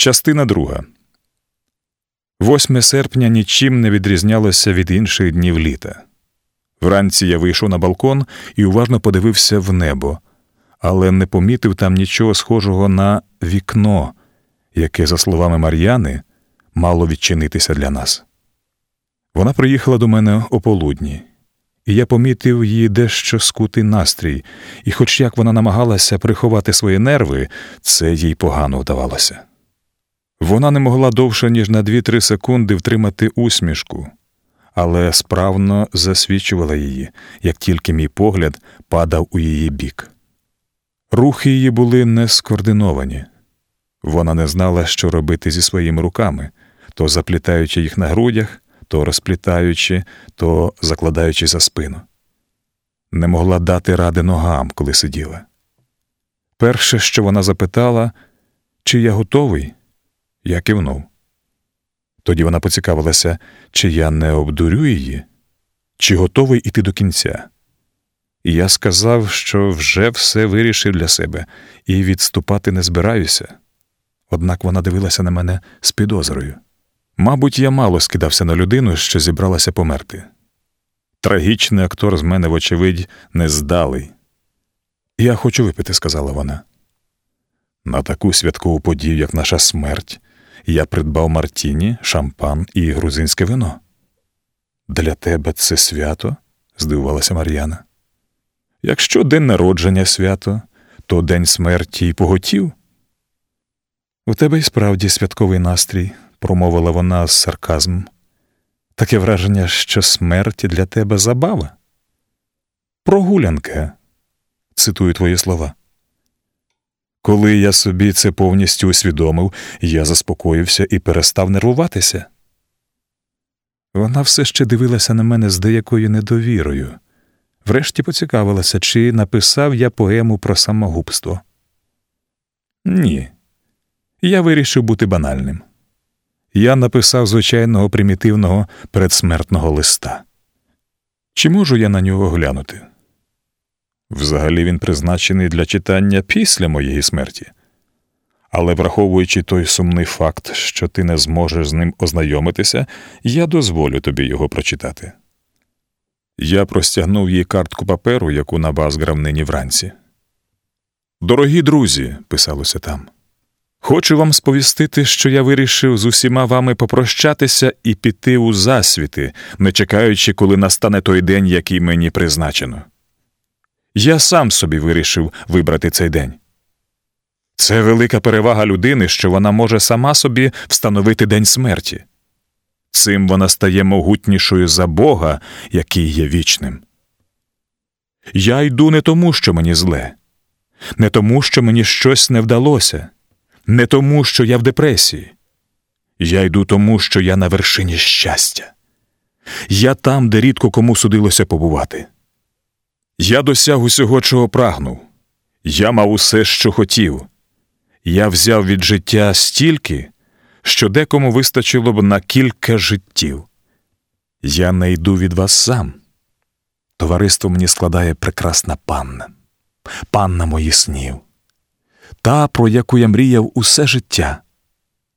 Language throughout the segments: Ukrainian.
Частина друга. 8 серпня нічим не відрізнялося від інших днів літа. Вранці я вийшов на балкон і уважно подивився в небо, але не помітив там нічого схожого на вікно, яке, за словами Мар'яни, мало відчинитися для нас. Вона приїхала до мене о полудні, і я помітив її дещо скутий настрій, і, хоч як вона намагалася приховати свої нерви, це їй погано вдавалося. Вона не могла довше, ніж на 2-3 секунди втримати усмішку, але справно засвідчувала її, як тільки мій погляд падав у її бік. Рухи її були не скоординовані. Вона не знала, що робити зі своїми руками, то заплітаючи їх на грудях, то розплітаючи, то закладаючи за спину. Не могла дати ради ногам, коли сиділа. Перше, що вона запитала, чи я готовий, я кивнув. Тоді вона поцікавилася, чи я не обдурю її, чи готовий іти до кінця. І я сказав, що вже все вирішив для себе і відступати не збираюся. Однак вона дивилася на мене з підозрою. Мабуть, я мало скидався на людину, що зібралася померти. Трагічний актор з мене, вочевидь, нездалий. Я хочу випити, сказала вона. На таку святкову подію, як наша смерть, я придбав Мартіні, шампан і грузинське вино. Для тебе це свято? здивувалася Мар'яна. Якщо день народження свято, то день смерті й поготів. У тебе й справді святковий настрій, промовила вона з сарказмом. Таке враження, що смерть для тебе забава. Прогулянка, цитую твої слова. Коли я собі це повністю усвідомив, я заспокоївся і перестав нервуватися. Вона все ще дивилася на мене з деякою недовірою. Врешті поцікавилася, чи написав я поему про самогубство. Ні, я вирішив бути банальним. Я написав звичайного примітивного передсмертного листа. Чи можу я на нього глянути? Взагалі він призначений для читання після моєї смерті. Але враховуючи той сумний факт, що ти не зможеш з ним ознайомитися, я дозволю тобі його прочитати. Я простягнув їй картку паперу, яку набазграв нині вранці. Дорогі друзі, писалося там, хочу вам сповістити, що я вирішив з усіма вами попрощатися і піти у засвіти, не чекаючи, коли настане той день, який мені призначено. Я сам собі вирішив вибрати цей день. Це велика перевага людини, що вона може сама собі встановити день смерті. Цим вона стає могутнішою за Бога, який є вічним. Я йду не тому, що мені зле, не тому, що мені щось не вдалося, не тому, що я в депресії. Я йду тому, що я на вершині щастя. Я там, де рідко кому судилося побувати. Я досяг усього, чого прагнув. Я мав усе, що хотів. Я взяв від життя стільки, що декому вистачило б на кілька життів. Я не йду від вас сам. Товариство мені складає прекрасна панна, панна моїх снів, та, про яку я мріяв усе життя.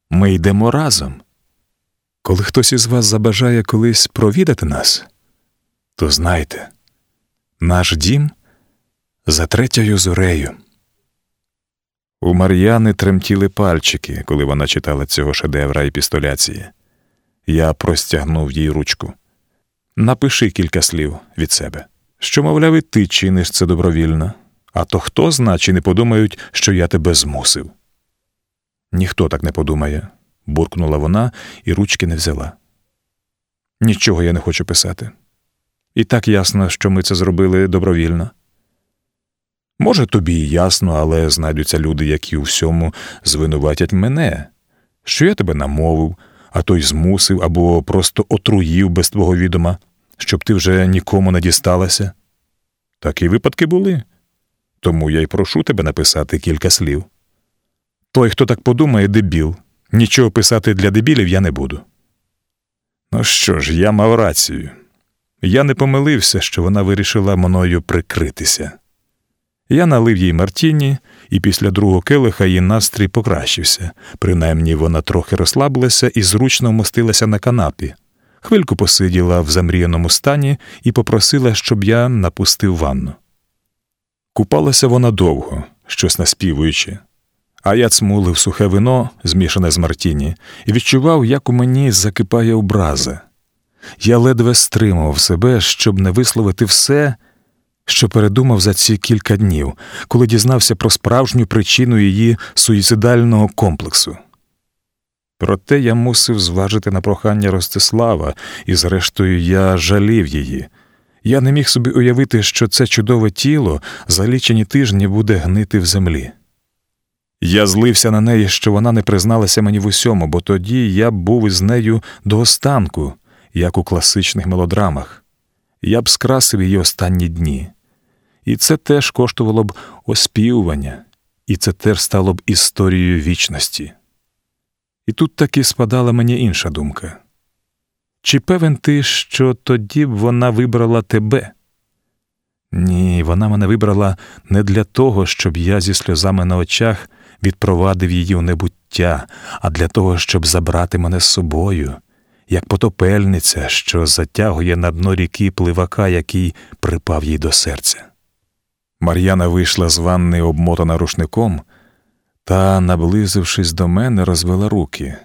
Ми йдемо разом. Коли хтось із вас забажає колись провідати нас, то знайте, наш дім за третьою зорею. У Мар'яни тремтіли пальчики, коли вона читала цього шедевра епістоляції. Я простягнув їй ручку. Напиши кілька слів від себе, що, мовляв, і ти чиниш це добровільно, а то хто зна, чи не подумають, що я тебе змусив. Ніхто так не подумає, буркнула вона і ручки не взяла. Нічого я не хочу писати. І так ясно, що ми це зробили добровільно. Може, тобі і ясно, але знайдуться люди, які у всьому звинуватять мене, що я тебе намовив, а то й змусив або просто отруїв без твого відома, щоб ти вже нікому не дісталася. Такі випадки були. Тому я й прошу тебе написати кілька слів. Той, хто так подумає, дебіл. Нічого писати для дебілів я не буду. Ну що ж, я мав рацію. Я не помилився, що вона вирішила мною прикритися. Я налив їй Мартіні, і після другого келиха її настрій покращився. Принаймні вона трохи розслабилася і зручно вмостилася на канапі. Хвильку посиділа в замріяному стані і попросила, щоб я напустив ванну. Купалася вона довго, щось наспівуючи, а я цмулив сухе вино, змішане з Мартіні, і відчував, як у мені закипає образа. Я ледве стримував себе, щоб не висловити все, що передумав за ці кілька днів, коли дізнався про справжню причину її суїцидального комплексу. Проте я мусив зважити на прохання Ростислава, і, зрештою, я жалів її. Я не міг собі уявити, що це чудове тіло за лічені тижні буде гнити в землі. Я злився на неї, що вона не призналася мені в усьому, бо тоді я був із нею до останку, як у класичних мелодрамах. Я б скрасив її останні дні. І це теж коштувало б оспівування, і це теж стало б історією вічності. І тут таки спадала мені інша думка чи певен ти, що тоді б вона вибрала тебе? Ні, вона мене вибрала не для того, щоб я зі сльозами на очах відпровадив її у небуття, а для того, щоб забрати мене з собою, як потопельниця, що затягує на дно ріки пливака, який припав їй до серця. Мар'яна вийшла з ванни, обмотана рушником, та, наблизившись до мене, розвела руки.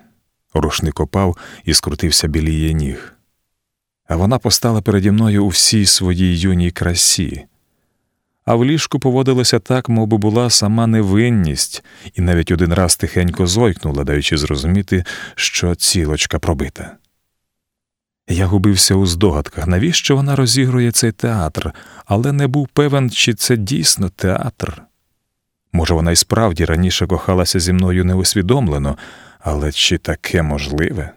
Рушник опав і скрутився біля її ніг. А вона постала переді мною у всій своїй юній красі, а в ліжку поводилася так, мов би була сама невинність, і навіть один раз тихенько зойкнула, даючи зрозуміти, що цілочка пробита. Я губився у здогадках, навіщо вона розігрує цей театр, але не був певен, чи це дійсно театр. Може, вона і справді раніше кохалася зі мною неусвідомлено, але чи таке можливе?